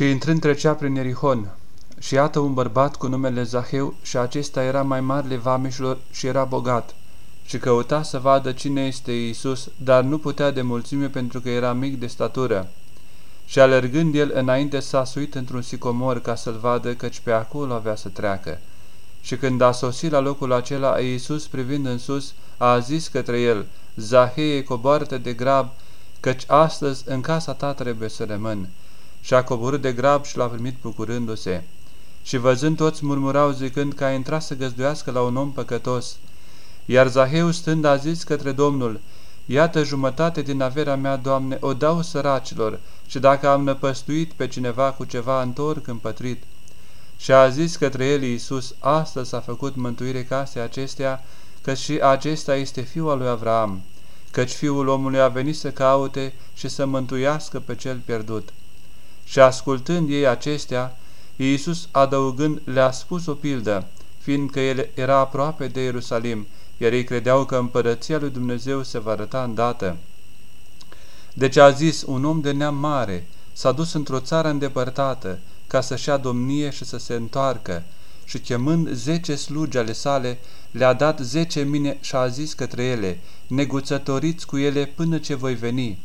Și intrând trecea prin Erihon, și iată un bărbat cu numele Zaheu, și acesta era mai marele vameșilor și era bogat, și căuta să vadă cine este Iisus, dar nu putea de mulțime pentru că era mic de statură. Și alergând el înainte s-a suit într-un sicomor ca să-l vadă, căci pe acolo avea să treacă. Și când a sosit la locul acela, Iisus, privind în sus, a zis către el, Zaheie, coboară de grab, căci astăzi în casa ta trebuie să rămân. Și a coborât de grab și l-a primit bucurându-se. Și văzând toți murmurau zicând că a intrat să găzduiască la un om păcătos. Iar Zaheu stând a zis către Domnul, Iată jumătate din averea mea, Doamne, o dau săracilor, și dacă am năpăstuit pe cineva cu ceva, întorc împătrit. Și a zis către el Iisus, astăzi s-a făcut mântuire casei acestea, că și acesta este fiul al lui Avraam, căci fiul omului a venit să caute și să mântuiască pe cel pierdut. Și ascultând ei acestea, Iisus adăugând le-a spus o pildă, fiindcă el era aproape de Ierusalim, iar ei credeau că împărăția lui Dumnezeu se va arăta îndată. Deci a zis, un om de neam mare s-a dus într-o țară îndepărtată ca să-și ia domnie și să se întoarcă și chemând zece slugi ale sale, le-a dat zece mine și a zis către ele, neguțătoriți cu ele până ce voi veni.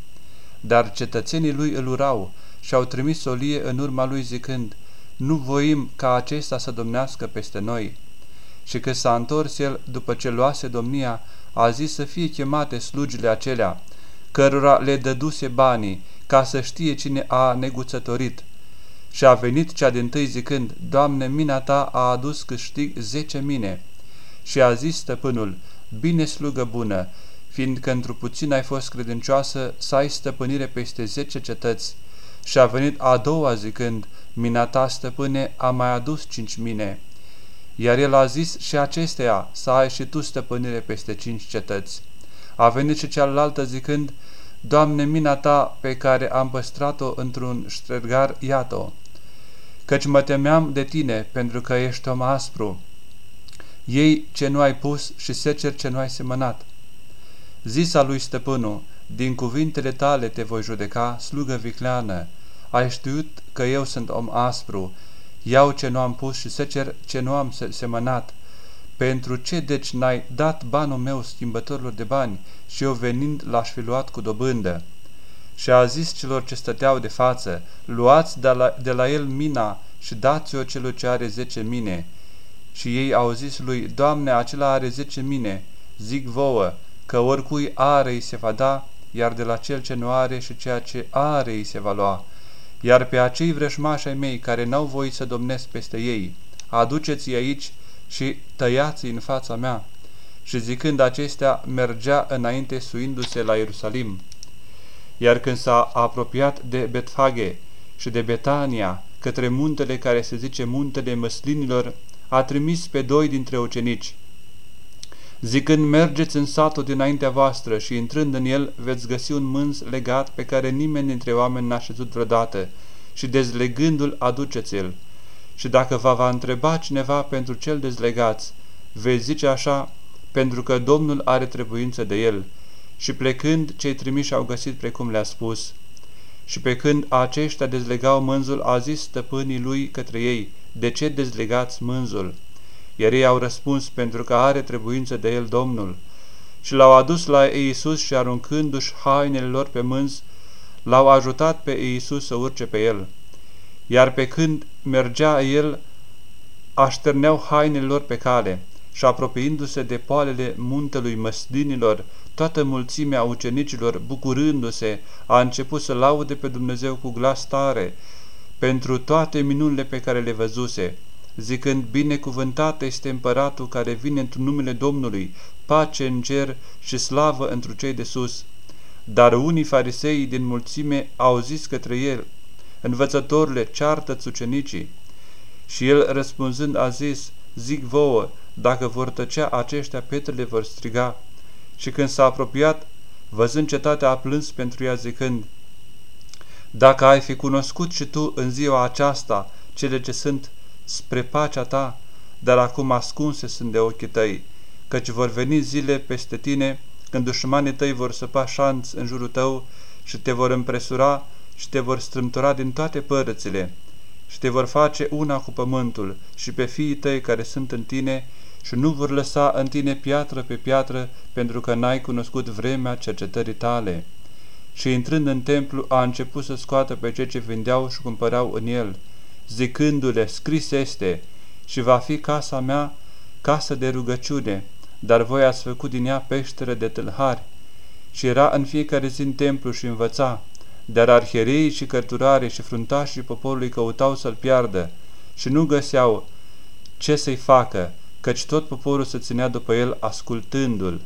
Dar cetățenii lui îl urau și au trimis solie în urma lui zicând, nu voim ca acesta să domnească peste noi. Și că s-a întors el după ce luase domnia, a zis să fie chemate slugile acelea, cărora le dăduse banii, ca să știe cine a neguțătorit. Și a venit cea din tâi zicând, Doamne, mina ta a adus câștig zece mine. Și a zis stăpânul, bine slugă bună, fiindcă într puțin ai fost credincioasă, să ai stăpânire peste zece cetăți. Și a venit a doua zicând, mina ta, stăpâne, a mai adus cinci mine. Iar el a zis și acesteia, să ai și tu stăpânire peste cinci cetăți. A venit și cealaltă zicând, Doamne, mina ta pe care am păstrat-o într-un ștergar, iată-o. Căci mă temeam de tine, pentru că ești om aspru. Ei ce nu ai pus și secer ce nu ai semănat. Zisa lui stăpânul, din cuvintele tale te voi judeca, slugă vicleană. Ai știut că eu sunt om aspru, iau ce nu am pus și secer ce nu am semănat. Pentru ce deci n-ai dat banul meu schimbătorilor de bani și eu venind l-aș fi luat cu dobândă? Și a zis celor ce stăteau de față, luați de la, de la el mina și dați-o celor ce are zece mine. Și ei au zis lui, Doamne, acela are zece mine, zic vouă, că oricui are îi se va da, iar de la cel ce nu are și ceea ce are îi se va lua. Iar pe acei vrăjmași ai mei care n-au voit să domnesc peste ei, aduceți-i aici și tăiați în fața mea. Și zicând acestea, mergea înainte suindu-se la Ierusalim. Iar când s-a apropiat de Betfage și de Betania, către muntele care se zice muntele măslinilor, a trimis pe doi dintre ucenici, zicând, mergeți în satul dinaintea voastră și intrând în el veți găsi un mânz legat pe care nimeni dintre oameni n-a șezut vreodată și dezlegându-l aduceți-l și dacă va va întreba cineva pentru cel dezlegați, veți zice așa, pentru că Domnul are trebuință de el. Și plecând, cei trimiși au găsit precum le-a spus. Și pe când aceștia dezlegau mânzul, a zis stăpânii lui către ei, de ce dezlegați mânzul? Iar ei au răspuns, pentru că are trebuință de el Domnul. Și l-au adus la Iisus și aruncându-și hainele lor pe mânz, l-au ajutat pe Iisus să urce pe el iar pe când mergea el, așterneau hainele lor pe cale și apropiindu-se de poalele muntelui măslinilor, toată mulțimea ucenicilor, bucurându-se, a început să laude pe Dumnezeu cu glas tare pentru toate minunile pe care le văzuse, zicând, binecuvântat este împăratul care vine într numele Domnului, pace în cer și slavă întru cei de sus. Dar unii farisei din mulțime au zis către el, Învățătorule, ceartă-ți ucenicii. Și el răspunzând a zis, zic vouă, dacă vor tăcea aceștia, petrele vor striga. Și când s-a apropiat, văzând cetatea, a plâns pentru ea zicând, Dacă ai fi cunoscut și tu în ziua aceasta cele ce sunt spre pacea ta, dar acum ascunse sunt de ochii tăi, căci vor veni zile peste tine, când dușmanii tăi vor săpa șanț în jurul tău și te vor împresura și te vor strâmtura din toate părățile și te vor face una cu pământul și pe fiii tăi care sunt în tine și nu vor lăsa în tine piatră pe piatră pentru că n-ai cunoscut vremea cercetării tale. Și intrând în templu a început să scoată pe cei ce vindeau și cumpărau în el, zicându-le, scris este, și va fi casa mea casă de rugăciune, dar voi ați făcut din ea peșteră de tâlhari. Și era în fiecare zi în templu și învăța, dar arhereii și cărturarii și fruntașii poporului căutau să-l piardă și nu găseau ce să-i facă, căci tot poporul se ținea după el ascultându-l.